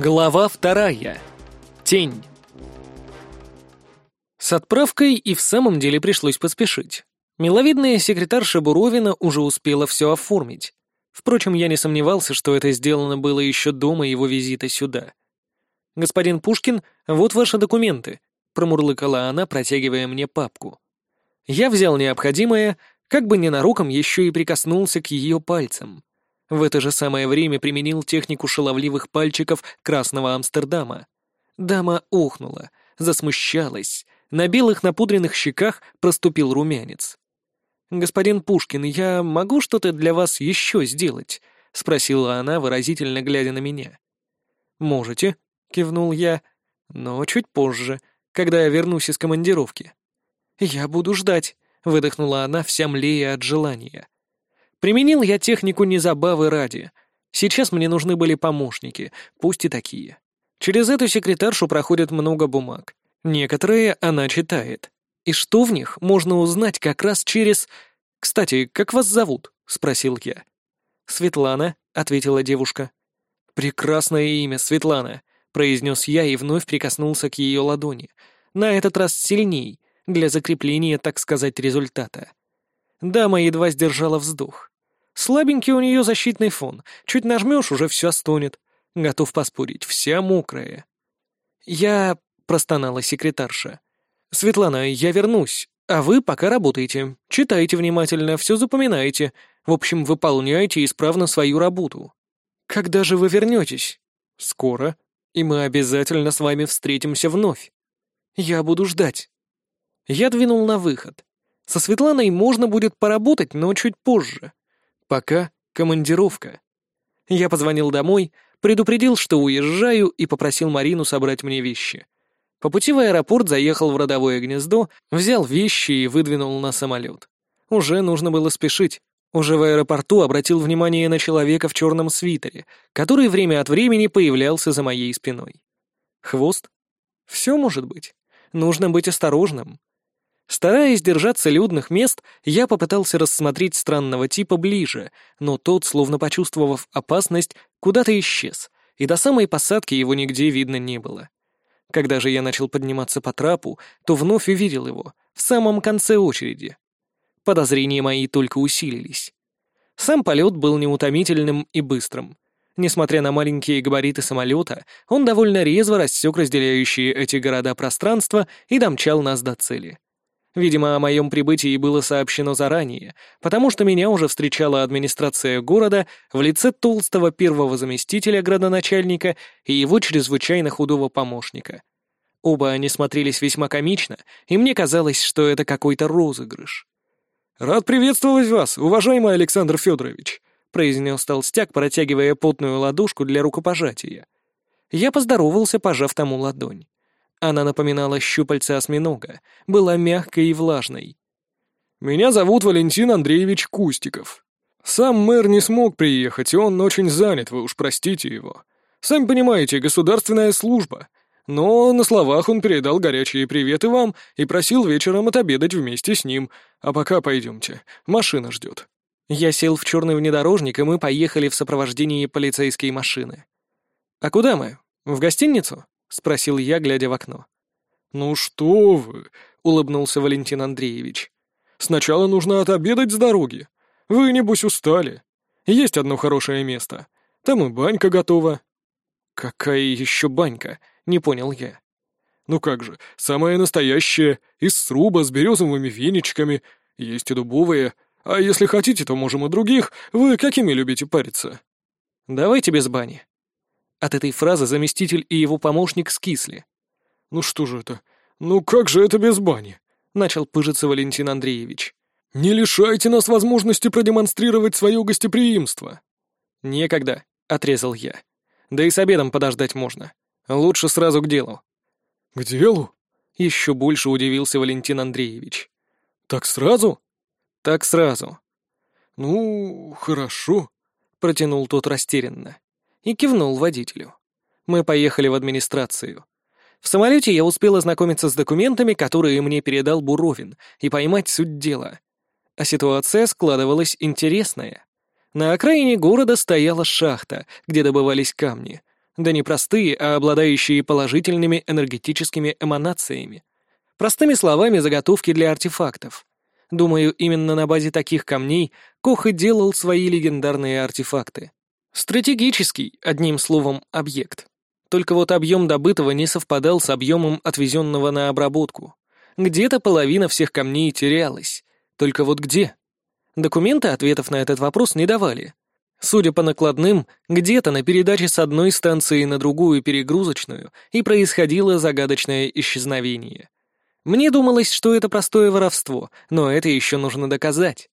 Глава вторая. Тень. С отправкой и в самом деле пришлось поспешить. Миловидная секретарша Буровина уже успела все оформить. Впрочем, я не сомневался, что это сделано было еще до моего визита сюда. «Господин Пушкин, вот ваши документы», — промурлыкала она, протягивая мне папку. Я взял необходимое, как бы ненароком еще и прикоснулся к ее пальцам. В это же самое время применил технику шаловливых пальчиков Красного Амстердама. Дама ухнула, засмущалась, на белых напудренных щеках проступил румянец. «Господин Пушкин, я могу что-то для вас еще сделать?» — спросила она, выразительно глядя на меня. «Можете», — кивнул я, — «но чуть позже, когда я вернусь из командировки». «Я буду ждать», — выдохнула она, вся млея от желания. Применил я технику не забавы ради. Сейчас мне нужны были помощники, пусть и такие. Через эту секретаршу проходит много бумаг. Некоторые она читает. И что в них, можно узнать как раз через... «Кстати, как вас зовут?» — спросил я. «Светлана», — ответила девушка. «Прекрасное имя, Светлана», — произнес я и вновь прикоснулся к ее ладони. На этот раз сильней, для закрепления, так сказать, результата. Дама едва сдержала вздох. Слабенький у нее защитный фон. Чуть нажмешь, уже все стонет. Готов поспорить, вся мокрая. «Я...» — простонала секретарша. «Светлана, я вернусь, а вы пока работаете. Читайте внимательно, все запоминаете. В общем, выполняйте исправно свою работу. Когда же вы вернетесь?» «Скоро. И мы обязательно с вами встретимся вновь. Я буду ждать». Я двинул на выход. Со Светланой можно будет поработать, но чуть позже. Пока командировка. Я позвонил домой, предупредил, что уезжаю, и попросил Марину собрать мне вещи. По пути в аэропорт заехал в родовое гнездо, взял вещи и выдвинул на самолет. Уже нужно было спешить. Уже в аэропорту обратил внимание на человека в черном свитере, который время от времени появлялся за моей спиной. Хвост? Все может быть. Нужно быть осторожным. Стараясь держаться людных мест, я попытался рассмотреть странного типа ближе, но тот, словно почувствовав опасность, куда-то исчез, и до самой посадки его нигде видно не было. Когда же я начал подниматься по трапу, то вновь увидел его, в самом конце очереди. Подозрения мои только усилились. Сам полет был неутомительным и быстрым. Несмотря на маленькие габариты самолета, он довольно резво рассек разделяющие эти города пространство и домчал нас до цели. Видимо, о моем прибытии было сообщено заранее, потому что меня уже встречала администрация города в лице толстого первого заместителя градоначальника и его чрезвычайно худого помощника. Оба они смотрелись весьма комично, и мне казалось, что это какой-то розыгрыш. «Рад приветствовать вас, уважаемый Александр Федорович», произнес толстяк, протягивая потную ладошку для рукопожатия. Я поздоровался, пожав тому ладонь. Она напоминала щупальца осьминога, была мягкой и влажной. «Меня зовут Валентин Андреевич Кустиков. Сам мэр не смог приехать, и он очень занят, вы уж простите его. Сами понимаете, государственная служба. Но на словах он передал горячие приветы вам и просил вечером отобедать вместе с ним. А пока пойдемте, машина ждет». Я сел в черный внедорожник, и мы поехали в сопровождении полицейской машины. «А куда мы? В гостиницу?» — спросил я, глядя в окно. «Ну что вы!» — улыбнулся Валентин Андреевич. «Сначала нужно отобедать с дороги. Вы, небось, устали. Есть одно хорошее место. Там и банька готова». «Какая еще банька?» — не понял я. «Ну как же, самая настоящая, из сруба с березовыми веничками. Есть и дубовые. А если хотите, то можем и других. Вы какими любите париться?» «Давайте без бани», от этой фразы заместитель и его помощник скисли. «Ну что же это? Ну как же это без бани?» — начал пыжиться Валентин Андреевич. «Не лишайте нас возможности продемонстрировать свое гостеприимство!» «Некогда», — отрезал я. «Да и с обедом подождать можно. Лучше сразу к делу». «К делу?» — еще больше удивился Валентин Андреевич. «Так сразу?» «Так сразу». «Ну, хорошо», — протянул тот растерянно и кивнул водителю. Мы поехали в администрацию. В самолете я успел ознакомиться с документами, которые мне передал Буровин, и поймать суть дела. А ситуация складывалась интересная. На окраине города стояла шахта, где добывались камни. Да не простые, а обладающие положительными энергетическими эманациями. Простыми словами, заготовки для артефактов. Думаю, именно на базе таких камней Кох и делал свои легендарные артефакты. Стратегический, одним словом, объект. Только вот объем добытого не совпадал с объемом отвезенного на обработку. Где-то половина всех камней терялась. Только вот где? Документы ответов на этот вопрос не давали. Судя по накладным, где-то на передаче с одной станции на другую перегрузочную и происходило загадочное исчезновение. Мне думалось, что это простое воровство, но это еще нужно доказать.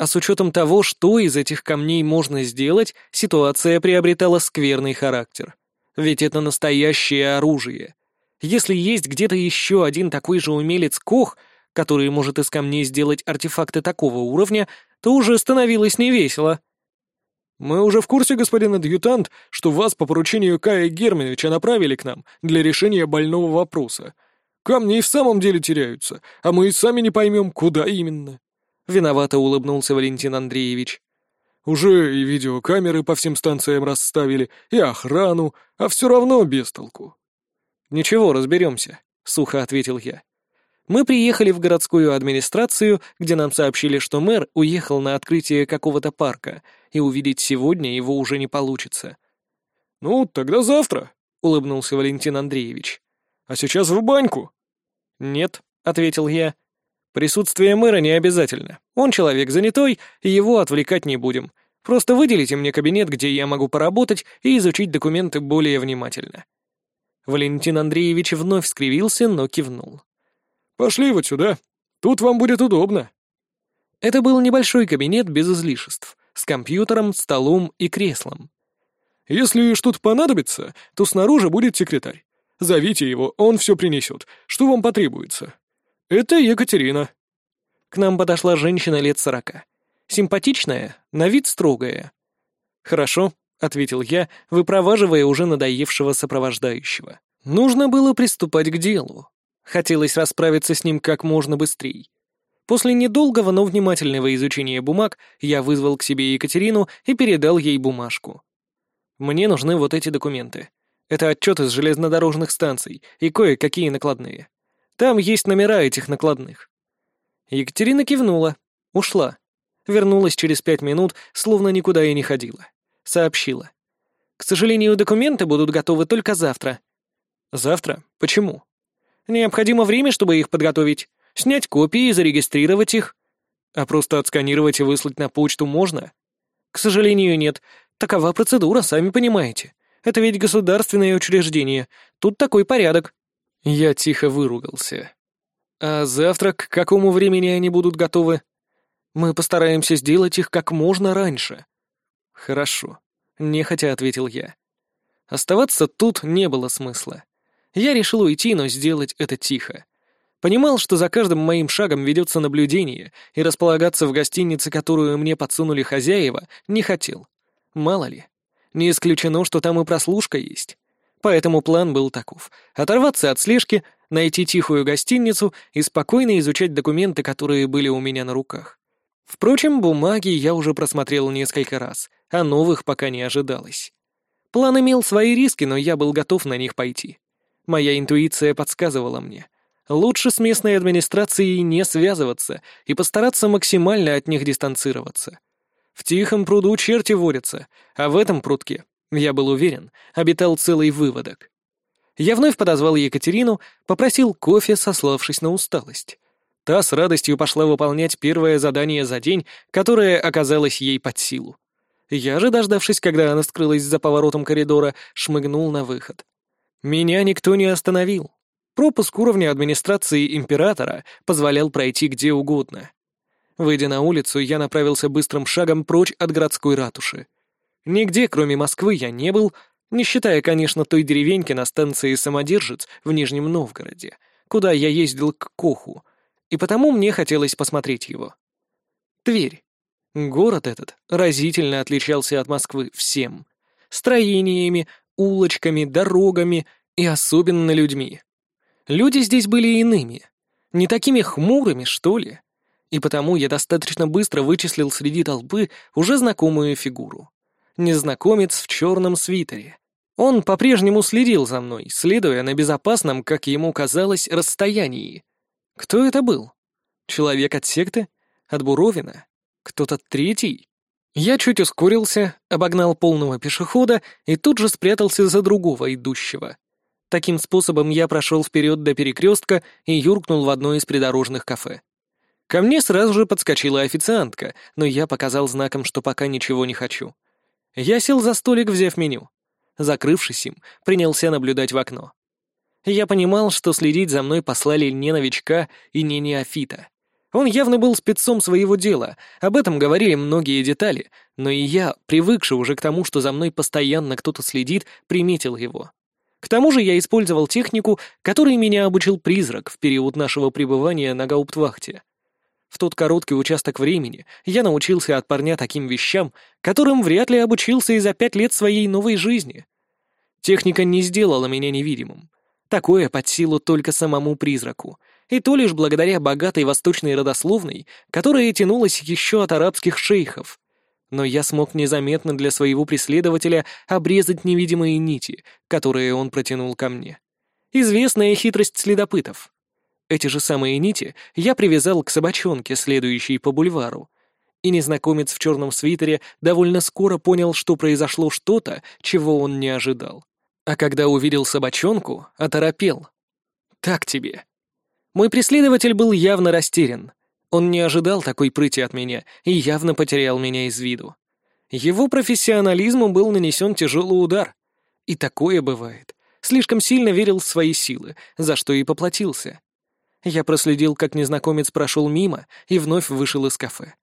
А с учетом того, что из этих камней можно сделать, ситуация приобретала скверный характер. Ведь это настоящее оружие. Если есть где-то еще один такой же умелец Кох, который может из камней сделать артефакты такого уровня, то уже становилось невесело. «Мы уже в курсе, господин адъютант, что вас по поручению Кая Германовича направили к нам для решения больного вопроса», Камни и в самом деле теряются, а мы и сами не поймем, куда именно». Виновато улыбнулся Валентин Андреевич. «Уже и видеокамеры по всем станциям расставили, и охрану, а все равно без толку». «Ничего, разберемся», — сухо ответил я. Мы приехали в городскую администрацию, где нам сообщили, что мэр уехал на открытие какого-то парка, и увидеть сегодня его уже не получится. «Ну, тогда завтра», — улыбнулся Валентин Андреевич. А сейчас в баньку?» «Нет», — ответил я. «Присутствие мэра не обязательно. Он человек занятой, и его отвлекать не будем. Просто выделите мне кабинет, где я могу поработать и изучить документы более внимательно». Валентин Андреевич вновь скривился, но кивнул. «Пошли вот сюда. Тут вам будет удобно». Это был небольшой кабинет без излишеств, с компьютером, столом и креслом. «Если что-то понадобится, то снаружи будет секретарь. Зовите его, он все принесет. Что вам потребуется? Это Екатерина». К нам подошла женщина лет сорока. Симпатичная, на вид строгая. «Хорошо», — ответил я, выпроваживая уже надоевшего сопровождающего. Нужно было приступать к делу. Хотелось расправиться с ним как можно быстрее. После недолгого, но внимательного изучения бумаг я вызвал к себе Екатерину и передал ей бумажку. «Мне нужны вот эти документы. Это отчеты с железнодорожных станций и кое-какие накладные. Там есть номера этих накладных». Екатерина кивнула, ушла. Вернулась через пять минут, словно никуда и не ходила. Сообщила. «К сожалению, документы будут готовы только завтра». «Завтра? Почему?» «Необходимо время, чтобы их подготовить. Снять копии и зарегистрировать их». «А просто отсканировать и выслать на почту можно?» «К сожалению, нет. Такова процедура, сами понимаете. Это ведь государственное учреждение. Тут такой порядок». Я тихо выругался. «А завтра к какому времени они будут готовы?» «Мы постараемся сделать их как можно раньше». «Хорошо», — нехотя ответил я. Оставаться тут не было смысла. Я решил уйти, но сделать это тихо. Понимал, что за каждым моим шагом ведется наблюдение, и располагаться в гостинице, которую мне подсунули хозяева, не хотел. Мало ли. Не исключено, что там и прослушка есть. Поэтому план был таков — оторваться от слежки, найти тихую гостиницу и спокойно изучать документы, которые были у меня на руках. Впрочем, бумаги я уже просмотрел несколько раз, а новых пока не ожидалось. План имел свои риски, но я был готов на них пойти. Моя интуиция подсказывала мне. Лучше с местной администрацией не связываться и постараться максимально от них дистанцироваться. В тихом пруду черти водятся, а в этом прудке, я был уверен, обитал целый выводок. Я вновь подозвал Екатерину, попросил кофе, сославшись на усталость. Та с радостью пошла выполнять первое задание за день, которое оказалось ей под силу. Я же, дождавшись, когда она скрылась за поворотом коридора, шмыгнул на выход. Меня никто не остановил. Пропуск уровня администрации императора позволял пройти где угодно. Выйдя на улицу, я направился быстрым шагом прочь от городской ратуши. Нигде, кроме Москвы, я не был, не считая, конечно, той деревеньки на станции Самодержец в Нижнем Новгороде, куда я ездил к Коху, и потому мне хотелось посмотреть его. Тверь. Город этот разительно отличался от Москвы всем. Строениями, улочками, дорогами и особенно людьми. Люди здесь были иными. Не такими хмурыми, что ли и потому я достаточно быстро вычислил среди толпы уже знакомую фигуру. Незнакомец в черном свитере. Он по-прежнему следил за мной, следуя на безопасном, как ему казалось, расстоянии. Кто это был? Человек от секты? От Буровина? Кто-то третий? Я чуть ускорился, обогнал полного пешехода и тут же спрятался за другого идущего. Таким способом я прошел вперед до перекрестка и юркнул в одно из придорожных кафе. Ко мне сразу же подскочила официантка, но я показал знаком, что пока ничего не хочу. Я сел за столик, взяв меню. Закрывшись им, принялся наблюдать в окно. Я понимал, что следить за мной послали не новичка и не неофита. Он явно был спецом своего дела, об этом говорили многие детали, но и я, привыкший уже к тому, что за мной постоянно кто-то следит, приметил его. К тому же я использовал технику, которой меня обучил призрак в период нашего пребывания на гауптвахте. В тот короткий участок времени я научился от парня таким вещам, которым вряд ли обучился и за пять лет своей новой жизни. Техника не сделала меня невидимым. Такое под силу только самому призраку, и то лишь благодаря богатой восточной родословной, которая тянулась еще от арабских шейхов. Но я смог незаметно для своего преследователя обрезать невидимые нити, которые он протянул ко мне. Известная хитрость следопытов. Эти же самые нити я привязал к собачонке, следующей по бульвару. И незнакомец в черном свитере довольно скоро понял, что произошло что-то, чего он не ожидал. А когда увидел собачонку, оторопел. Так тебе. Мой преследователь был явно растерян. Он не ожидал такой прыти от меня и явно потерял меня из виду. Его профессионализму был нанесен тяжелый удар. И такое бывает. Слишком сильно верил в свои силы, за что и поплатился. Я проследил, как незнакомец прошел мимо и вновь вышел из кафе.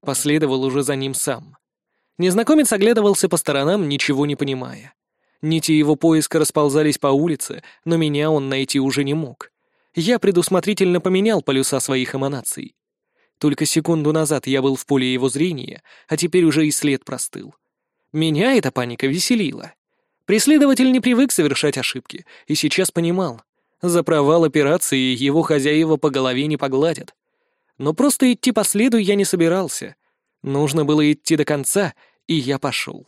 Последовал уже за ним сам. Незнакомец оглядывался по сторонам, ничего не понимая. Нити его поиска расползались по улице, но меня он найти уже не мог. Я предусмотрительно поменял полюса своих эманаций. Только секунду назад я был в поле его зрения, а теперь уже и след простыл. Меня эта паника веселила. Преследователь не привык совершать ошибки, и сейчас понимал, за провал операции его хозяева по голове не погладят. Но просто идти по следу я не собирался. Нужно было идти до конца, и я пошел.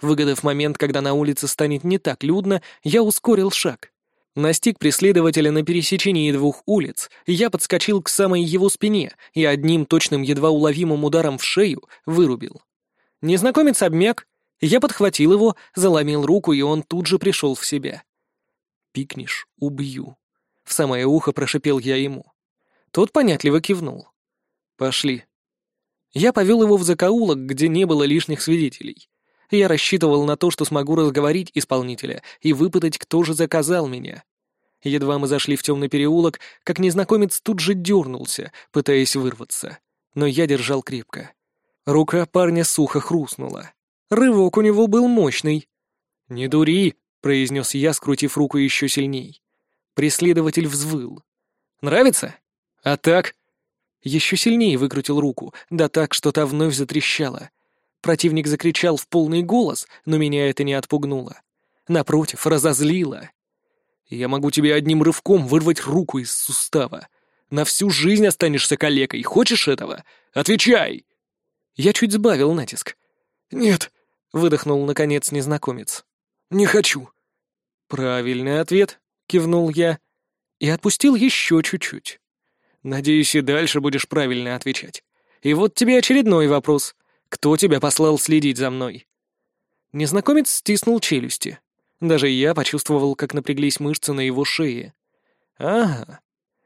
Выгодав момент, когда на улице станет не так людно, я ускорил шаг. Настиг преследователя на пересечении двух улиц, я подскочил к самой его спине и одним точным едва уловимым ударом в шею вырубил. Незнакомец обмяк, я подхватил его, заломил руку, и он тут же пришел в себя. «Пикнешь — убью», — в самое ухо прошипел я ему. Тот понятливо кивнул. «Пошли». Я повел его в закоулок, где не было лишних свидетелей. Я рассчитывал на то, что смогу разговорить исполнителя и выпытать, кто же заказал меня. Едва мы зашли в темный переулок, как незнакомец тут же дернулся, пытаясь вырваться. Но я держал крепко. Рука парня сухо хрустнула. Рывок у него был мощный. «Не дури», — произнес я, скрутив руку еще сильней. Преследователь взвыл. «Нравится? А так?» Еще сильнее выкрутил руку, да так, что та вновь затрещала. Противник закричал в полный голос, но меня это не отпугнуло. Напротив, разозлило. «Я могу тебе одним рывком вырвать руку из сустава. На всю жизнь останешься калекой. Хочешь этого? Отвечай!» Я чуть сбавил натиск. «Нет», — выдохнул, наконец, незнакомец. «Не хочу». «Правильный ответ», — кивнул я. И отпустил еще чуть-чуть. «Надеюсь, и дальше будешь правильно отвечать. И вот тебе очередной вопрос. Кто тебя послал следить за мной?» Незнакомец стиснул челюсти. Даже я почувствовал, как напряглись мышцы на его шее. «Ага,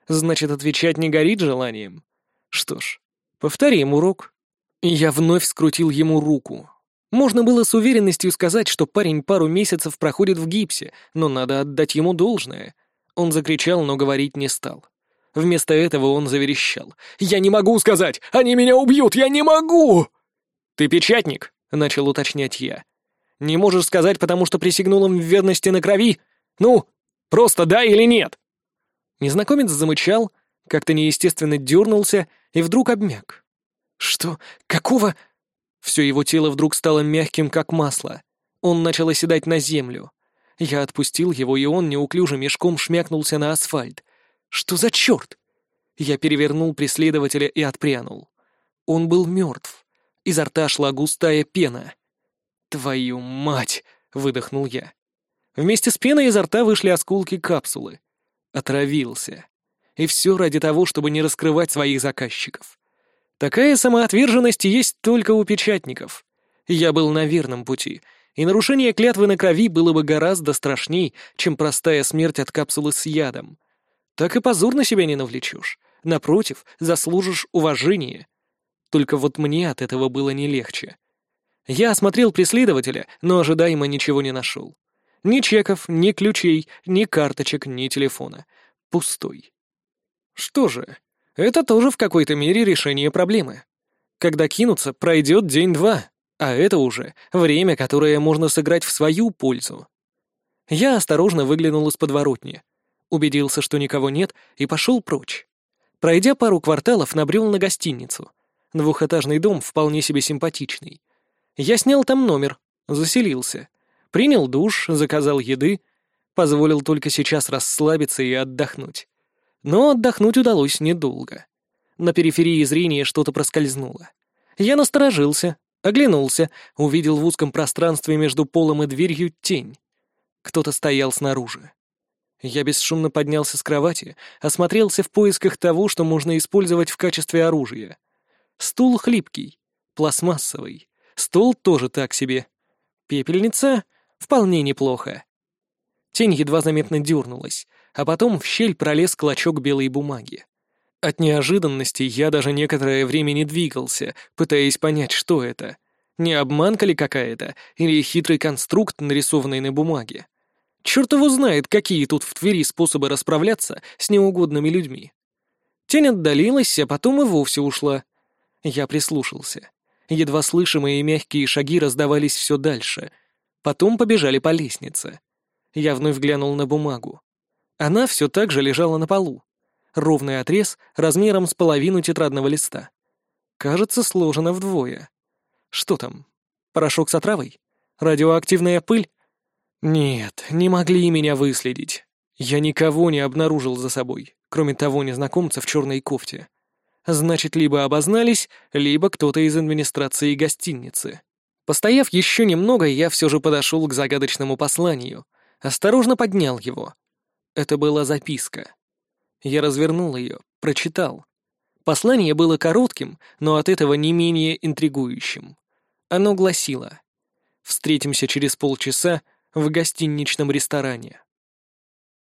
значит, отвечать не горит желанием. Что ж, повторим урок». Я вновь скрутил ему руку. Можно было с уверенностью сказать, что парень пару месяцев проходит в гипсе, но надо отдать ему должное. Он закричал, но говорить не стал. Вместо этого он заверещал. «Я не могу сказать! Они меня убьют! Я не могу!» «Ты печатник?» — начал уточнять я. «Не можешь сказать, потому что присягнул им в верности на крови? Ну, просто да или нет?» Незнакомец замычал, как-то неестественно дернулся и вдруг обмяк. «Что? Какого?» Все его тело вдруг стало мягким, как масло. Он начал оседать на землю. Я отпустил его, и он неуклюжим мешком шмякнулся на асфальт. «Что за черт?» Я перевернул преследователя и отпрянул. Он был мертв. Изо рта шла густая пена. «Твою мать!» — выдохнул я. Вместе с пеной изо рта вышли осколки капсулы. Отравился. И все ради того, чтобы не раскрывать своих заказчиков. Такая самоотверженность есть только у печатников. Я был на верном пути, и нарушение клятвы на крови было бы гораздо страшней, чем простая смерть от капсулы с ядом. Так и позор на себя не навлечешь. Напротив, заслужишь уважения. Только вот мне от этого было не легче. Я осмотрел преследователя, но ожидаемо ничего не нашел. Ни чеков, ни ключей, ни карточек, ни телефона. Пустой. Что же, это тоже в какой-то мере решение проблемы. Когда кинуться, пройдет день-два, а это уже время, которое можно сыграть в свою пользу. Я осторожно выглянул из подворотни, убедился, что никого нет, и пошел прочь. Пройдя пару кварталов, набрел на гостиницу. Двухэтажный дом вполне себе симпатичный. Я снял там номер, заселился. Принял душ, заказал еды. Позволил только сейчас расслабиться и отдохнуть. Но отдохнуть удалось недолго. На периферии зрения что-то проскользнуло. Я насторожился, оглянулся, увидел в узком пространстве между полом и дверью тень. Кто-то стоял снаружи. Я бесшумно поднялся с кровати, осмотрелся в поисках того, что можно использовать в качестве оружия. Стул хлипкий, пластмассовый. Стол тоже так себе. Пепельница — вполне неплохо. Тень едва заметно дернулась, а потом в щель пролез клочок белой бумаги. От неожиданности я даже некоторое время не двигался, пытаясь понять, что это. Не обманка ли какая-то, или хитрый конструкт, нарисованный на бумаге. Черт его знает, какие тут в Твери способы расправляться с неугодными людьми. Тень отдалилась, а потом и вовсе ушла. Я прислушался. Едва слышимые мягкие шаги раздавались все дальше. Потом побежали по лестнице. Я вновь глянул на бумагу. Она все так же лежала на полу. Ровный отрез размером с половину тетрадного листа. Кажется, сложено вдвое. Что там? Порошок с отравой? Радиоактивная пыль? Нет, не могли меня выследить. Я никого не обнаружил за собой, кроме того незнакомца в черной кофте. Значит, либо обознались, либо кто-то из администрации гостиницы. Постояв еще немного, я все же подошел к загадочному посланию. Осторожно поднял его. Это была записка. Я развернул ее, прочитал. Послание было коротким, но от этого не менее интригующим. Оно гласило «Встретимся через полчаса в гостиничном ресторане.